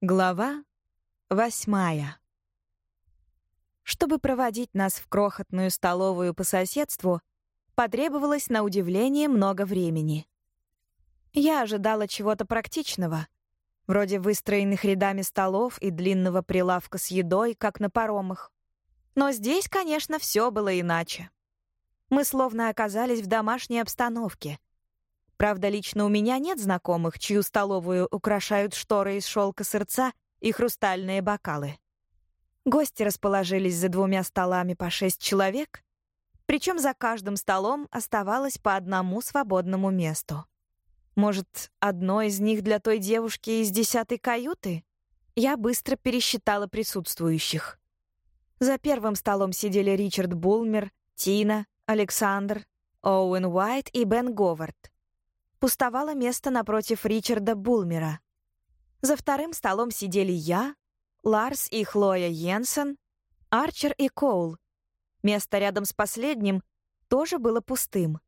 Глава восьмая. Чтобы проводить нас в крохотную столовую по соседству, потребовалось на удивление много времени. Я ожидала чего-то практичного, вроде выстроенных рядами столов и длинного прилавка с едой, как на паромах. Но здесь, конечно, все было иначе. Мы словно оказались в домашней обстановке — Правда, лично у меня нет знакомых, чью столовую украшают шторы из шелка сырца и хрустальные бокалы. Гости расположились за двумя столами по шесть человек, причем за каждым столом оставалось по одному свободному месту. Может, одно из них для той девушки из десятой каюты? Я быстро пересчитала присутствующих. За первым столом сидели Ричард Булмер, Тина, Александр, Оуэн Уайт и Бен Говард пустовало место напротив Ричарда Булмера. За вторым столом сидели я, Ларс и Хлоя Йенсен, Арчер и Коул. Место рядом с последним тоже было пустым.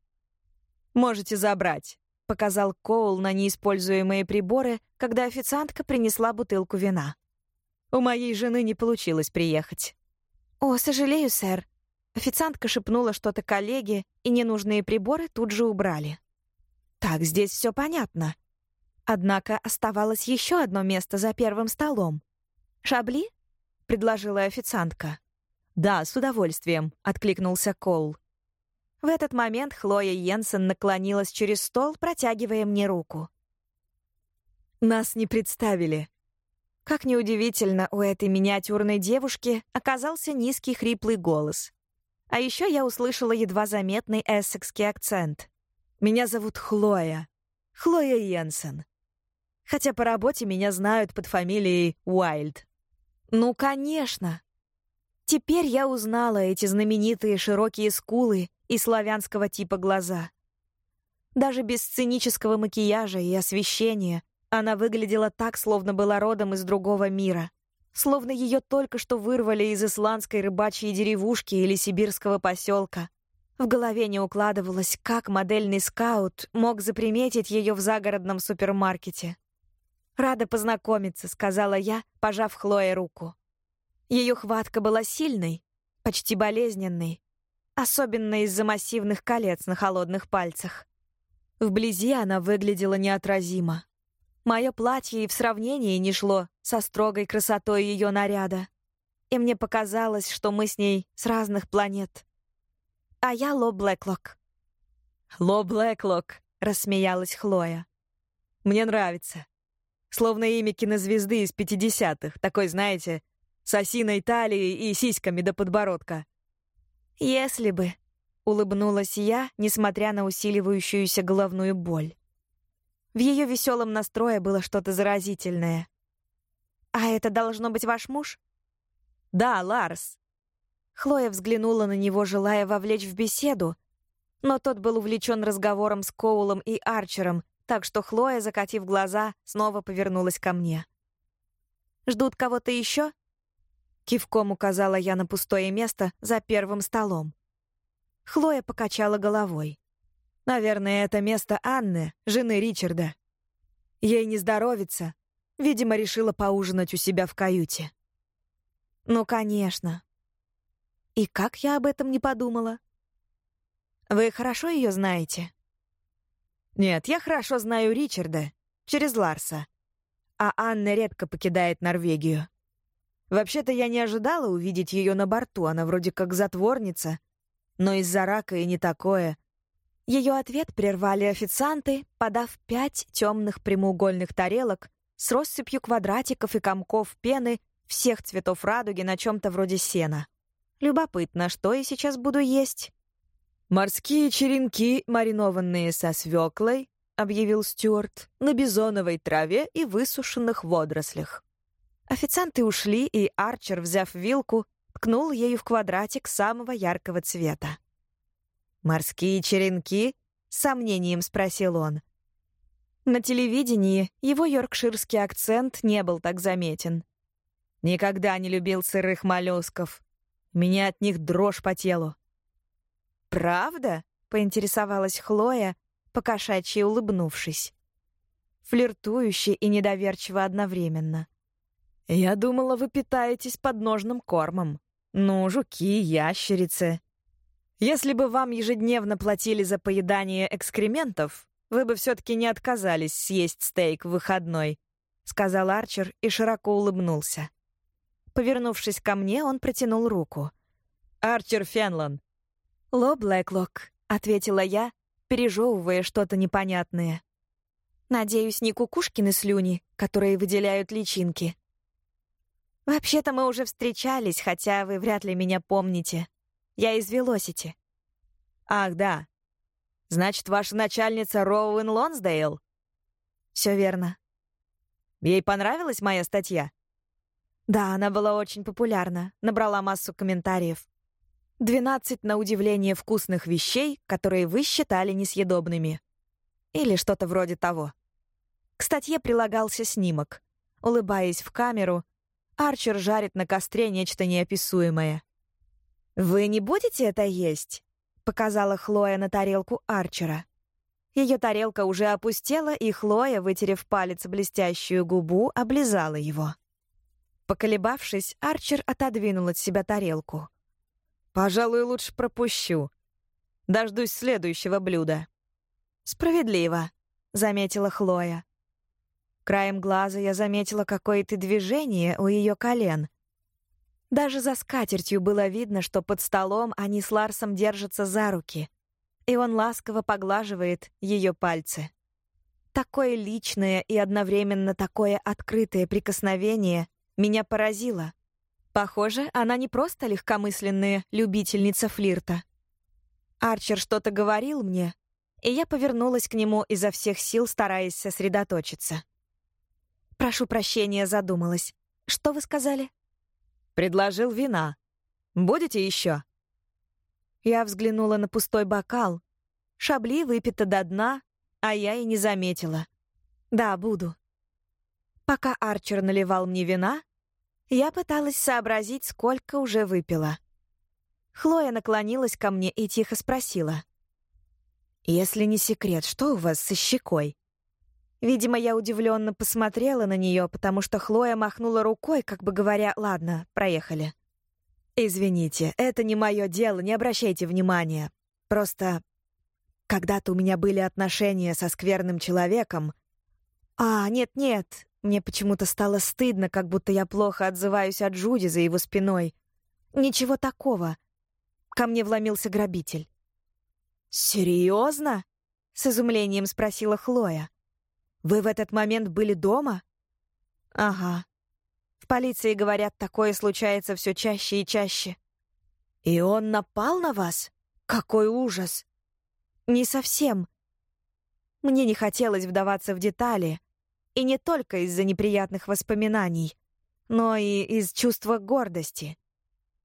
«Можете забрать», — показал Коул на неиспользуемые приборы, когда официантка принесла бутылку вина. «У моей жены не получилось приехать». «О, сожалею, сэр». Официантка шепнула что-то коллеге, и ненужные приборы тут же убрали. Так, здесь все понятно. Однако оставалось еще одно место за первым столом. «Шабли?» — предложила официантка. «Да, с удовольствием», — откликнулся Кол. В этот момент Хлоя Йенсен наклонилась через стол, протягивая мне руку. «Нас не представили». Как неудивительно, у этой миниатюрной девушки оказался низкий хриплый голос. А еще я услышала едва заметный эссекский акцент. Меня зовут Хлоя. Хлоя Йенсен. Хотя по работе меня знают под фамилией Уайльд. Ну, конечно. Теперь я узнала эти знаменитые широкие скулы и славянского типа глаза. Даже без сценического макияжа и освещения она выглядела так, словно была родом из другого мира. Словно ее только что вырвали из исландской рыбачьей деревушки или сибирского поселка — в голове не укладывалось, как модельный скаут мог заприметить ее в загородном супермаркете. «Рада познакомиться», — сказала я, пожав Хлое руку. Ее хватка была сильной, почти болезненной, особенно из-за массивных колец на холодных пальцах. Вблизи она выглядела неотразимо. Мое платье и в сравнении не шло со строгой красотой ее наряда. И мне показалось, что мы с ней с разных планет а я Ло Блэклок». «Ло Блэклок», — рассмеялась Хлоя. «Мне нравится. Словно имя кинозвезды из пятидесятых, такой, знаете, с осиной талией и сиськами до подбородка». «Если бы», — улыбнулась я, несмотря на усиливающуюся головную боль. В ее веселом настрое было что-то заразительное. «А это должно быть ваш муж?» «Да, Ларс. Хлоя взглянула на него, желая вовлечь в беседу, но тот был увлечен разговором с Коулом и Арчером, так что Хлоя, закатив глаза, снова повернулась ко мне. «Ждут кого-то еще?» Кивком указала я на пустое место за первым столом. Хлоя покачала головой. «Наверное, это место Анны, жены Ричарда. Ей не здоровится. Видимо, решила поужинать у себя в каюте». «Ну, конечно. И как я об этом не подумала? Вы хорошо ее знаете? Нет, я хорошо знаю Ричарда, через Ларса. А Анна редко покидает Норвегию. Вообще-то я не ожидала увидеть ее на борту, она вроде как затворница. Но из-за рака и не такое. Ее ответ прервали официанты, подав пять темных прямоугольных тарелок с россыпью квадратиков и комков пены всех цветов радуги на чем-то вроде сена. Любопытно, что я сейчас буду есть?» «Морские черенки, маринованные со свеклой», — объявил Стюарт, «на бизоновой траве и высушенных водорослях». Официанты ушли, и Арчер, взяв вилку, ткнул ею в квадратик самого яркого цвета. «Морские черенки?» — с сомнением спросил он. На телевидении его йоркширский акцент не был так заметен. «Никогда не любил сырых моллюсков», меня от них дрожь по телу. «Правда?» — поинтересовалась Хлоя, покошачьи улыбнувшись. Флиртующе и недоверчиво одновременно. «Я думала, вы питаетесь подножным кормом. Ну, жуки, ящерицы. Если бы вам ежедневно платили за поедание экскрементов, вы бы все-таки не отказались съесть стейк в выходной», — сказал Арчер и широко улыбнулся. Повернувшись ко мне, он протянул руку. «Арчер Фенлон». «Ло Блэклок», — ответила я, пережевывая что-то непонятное. «Надеюсь, не кукушкины слюни, которые выделяют личинки». «Вообще-то мы уже встречались, хотя вы вряд ли меня помните. Я из Велосити». «Ах, да. Значит, ваша начальница Роуэн Лонсдейл?» «Все верно». «Ей понравилась моя статья?» Да, она была очень популярна, набрала массу комментариев. Двенадцать на удивление, вкусных вещей, которые вы считали несъедобными. Или что-то вроде того. К статье прилагался снимок. Улыбаясь в камеру, Арчер жарит на костре нечто неописуемое. «Вы не будете это есть?» — показала Хлоя на тарелку Арчера. Ее тарелка уже опустела, и Хлоя, вытерев палец блестящую губу, облизала его. Поколебавшись, Арчер отодвинул от себя тарелку. «Пожалуй, лучше пропущу. Дождусь следующего блюда». «Справедливо», — заметила Хлоя. Краем глаза я заметила какое-то движение у ее колен. Даже за скатертью было видно, что под столом они с Ларсом держатся за руки, и он ласково поглаживает ее пальцы. Такое личное и одновременно такое открытое прикосновение меня поразило. Похоже, она не просто легкомысленная любительница флирта. Арчер что-то говорил мне, и я повернулась к нему изо всех сил, стараясь сосредоточиться. «Прошу прощения, задумалась. Что вы сказали?» «Предложил вина. Будете еще?» Я взглянула на пустой бокал. Шабли выпито до дна, а я и не заметила. «Да, буду». Пока Арчер наливал мне вина, я пыталась сообразить, сколько уже выпила. Хлоя наклонилась ко мне и тихо спросила. «Если не секрет, что у вас со щекой?» Видимо, я удивленно посмотрела на нее, потому что Хлоя махнула рукой, как бы говоря, «Ладно, проехали». «Извините, это не мое дело, не обращайте внимания. Просто когда-то у меня были отношения со скверным человеком». «А, нет-нет, мне почему-то стало стыдно, как будто я плохо отзываюсь о Джуди за его спиной. Ничего такого. Ко мне вломился грабитель. «Серьезно?» — с изумлением спросила Хлоя. «Вы в этот момент были дома?» «Ага. В полиции говорят, такое случается все чаще и чаще». «И он напал на вас? Какой ужас!» «Не совсем. Мне не хотелось вдаваться в детали, и не только из-за неприятных воспоминаний, но и из чувства гордости.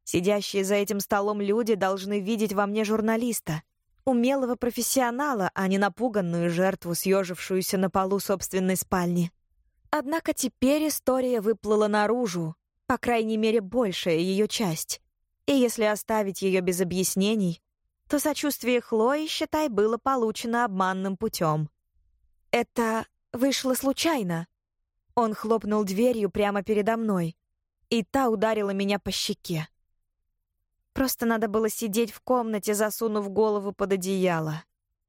Сидящие за этим столом люди должны видеть во мне журналиста, умелого профессионала, а не напуганную жертву, съежившуюся на полу собственной спальни. Однако теперь история выплыла наружу, по крайней мере, большая ее часть. И если оставить ее без объяснений, то сочувствие Хлои, считай, было получено обманным путем. Это Вышло случайно. Он хлопнул дверью прямо передо мной, и та ударила меня по щеке. Просто надо было сидеть в комнате, засунув голову под одеяло.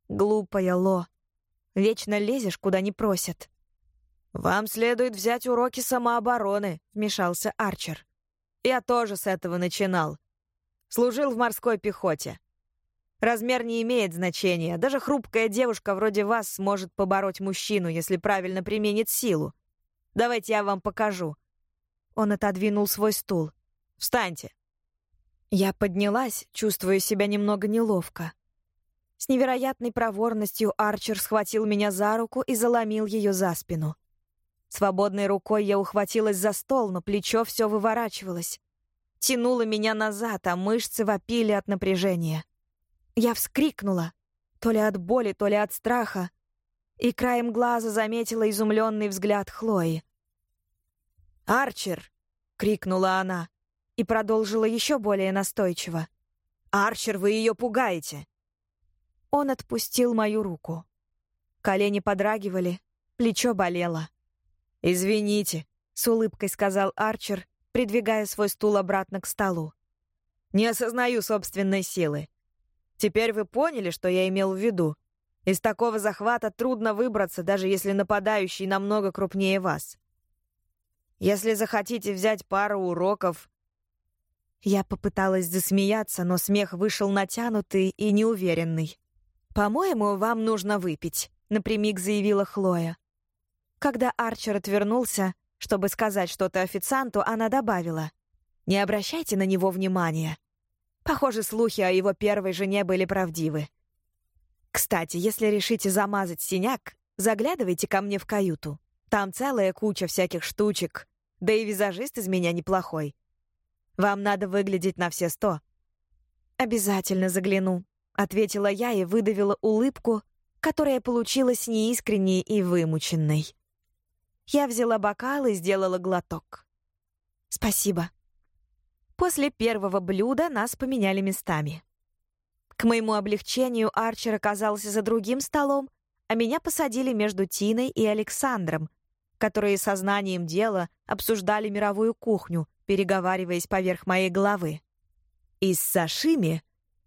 Глупая Ло. Вечно лезешь, куда не просят. «Вам следует взять уроки самообороны», — вмешался Арчер. «Я тоже с этого начинал. Служил в морской пехоте. Размер не имеет значения. Даже хрупкая девушка вроде вас сможет побороть мужчину, если правильно применит силу. Давайте я вам покажу». Он отодвинул свой стул. «Встаньте». Я поднялась, чувствуя себя немного неловко. С невероятной проворностью Арчер схватил меня за руку и заломил ее за спину. Свободной рукой я ухватилась за стол, но плечо все выворачивалось. Тянуло меня назад, а мышцы вопили от напряжения. Я вскрикнула, то ли от боли, то ли от страха, и краем глаза заметила изумленный взгляд Хлои. «Арчер!» — крикнула она и продолжила еще более настойчиво. «Арчер, вы ее пугаете!» Он отпустил мою руку. Колени подрагивали, плечо болело. «Извините», — с улыбкой сказал Арчер, придвигая свой стул обратно к столу. Не осознаю собственной силы. Теперь вы поняли, что я имел в виду. Из такого захвата трудно выбраться, даже если нападающий намного крупнее вас. Если захотите взять пару уроков... Я попыталась засмеяться, но смех вышел натянутый и неуверенный. «По-моему, вам нужно выпить», — напрямик заявила Хлоя. Когда Арчер отвернулся, чтобы сказать что-то официанту, она добавила. «Не обращайте на него внимания. Похоже, слухи о его первой жене были правдивы. Кстати, если решите замазать синяк, заглядывайте ко мне в каюту. Там целая куча всяких штучек, да и визажист из меня неплохой. Вам надо выглядеть на все сто». «Обязательно загляну», — ответила я и выдавила улыбку, которая получилась неискренней и вымученной. Я взяла бокал и сделала глоток. «Спасибо». После первого блюда нас поменяли местами. К моему облегчению Арчер оказался за другим столом, а меня посадили между Тиной и Александром, которые сознанием дела обсуждали мировую кухню, переговариваясь поверх моей головы. «Из сашими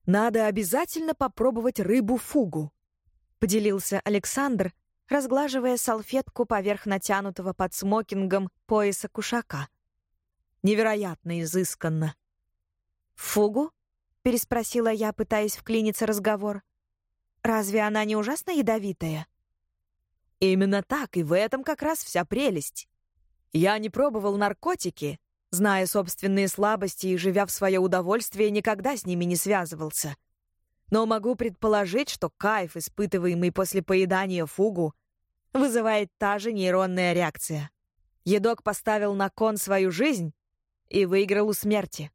надо обязательно попробовать рыбу-фугу», — поделился Александр, разглаживая салфетку поверх натянутого под смокингом пояса кушака. «Невероятно изысканно». «Фугу?» — переспросила я, пытаясь вклиниться разговор. «Разве она не ужасно ядовитая?» «Именно так, и в этом как раз вся прелесть. Я не пробовал наркотики, зная собственные слабости и живя в свое удовольствие, никогда с ними не связывался. Но могу предположить, что кайф, испытываемый после поедания фугу, вызывает та же нейронная реакция. Едок поставил на кон свою жизнь и выиграл у смерти.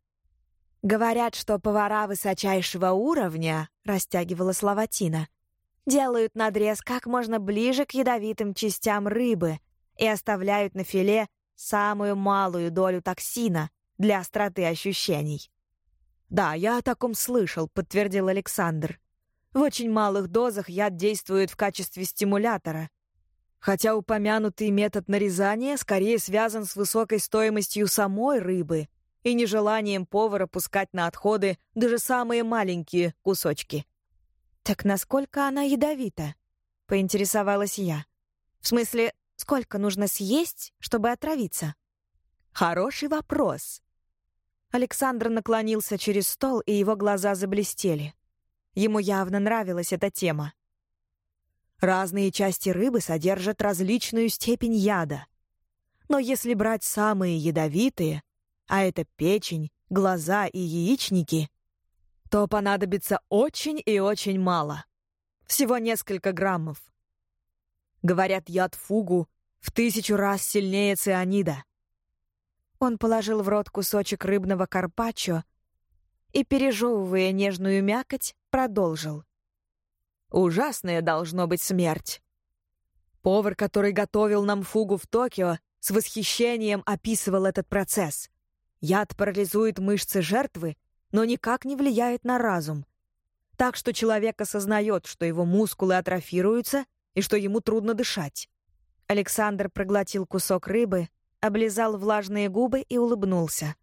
«Говорят, что повара высочайшего уровня», — растягивала слова Тина, «делают надрез как можно ближе к ядовитым частям рыбы и оставляют на филе самую малую долю токсина для остроты ощущений». «Да, я о таком слышал», — подтвердил Александр. «В очень малых дозах яд действует в качестве стимулятора. Хотя упомянутый метод нарезания скорее связан с высокой стоимостью самой рыбы, и нежеланием повара пускать на отходы даже самые маленькие кусочки. «Так насколько она ядовита?» — поинтересовалась я. «В смысле, сколько нужно съесть, чтобы отравиться?» «Хороший вопрос». Александр наклонился через стол, и его глаза заблестели. Ему явно нравилась эта тема. Разные части рыбы содержат различную степень яда. Но если брать самые ядовитые, а это печень, глаза и яичники, то понадобится очень и очень мало. Всего несколько граммов. Говорят, яд фугу в тысячу раз сильнее цианида. Он положил в рот кусочек рыбного карпаччо и, пережевывая нежную мякоть, продолжил. Ужасная должно быть смерть. Повар, который готовил нам фугу в Токио, с восхищением описывал этот процесс. Яд парализует мышцы жертвы, но никак не влияет на разум. Так что человек осознает, что его мускулы атрофируются и что ему трудно дышать. Александр проглотил кусок рыбы, облизал влажные губы и улыбнулся.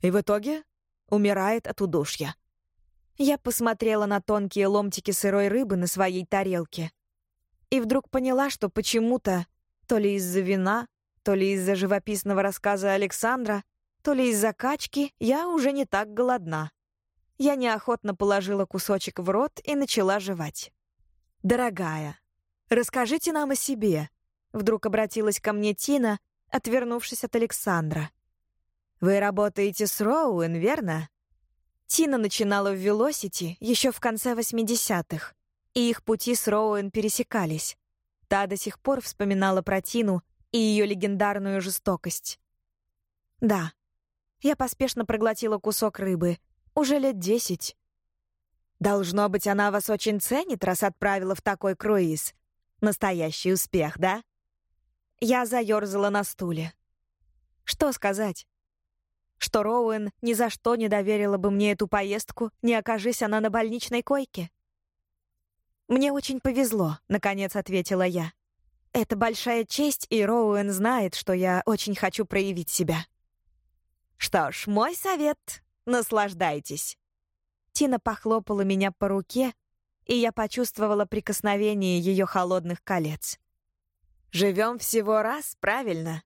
И в итоге умирает от удушья. Я посмотрела на тонкие ломтики сырой рыбы на своей тарелке и вдруг поняла, что почему-то, то ли из-за вина, то ли из-за живописного рассказа Александра, то ли из-за качки я уже не так голодна. Я неохотно положила кусочек в рот и начала жевать. «Дорогая, расскажите нам о себе», — вдруг обратилась ко мне Тина, отвернувшись от Александра. «Вы работаете с Роуэн, верно?» Тина начинала в Велосити еще в конце 80-х, и их пути с Роуэн пересекались. Та до сих пор вспоминала про Тину и ее легендарную жестокость. «Да, я поспешно проглотила кусок рыбы. Уже лет десять. Должно быть, она вас очень ценит, раз отправила в такой круиз. Настоящий успех, да? Я заерзала на стуле. Что сказать? Что Роуэн ни за что не доверила бы мне эту поездку, не окажись она на больничной койке? «Мне очень повезло», — наконец ответила я. Это большая честь, и Роуэн знает, что я очень хочу проявить себя. Что ж, мой совет — наслаждайтесь. Тина похлопала меня по руке, и я почувствовала прикосновение ее холодных колец. Живем всего раз, правильно?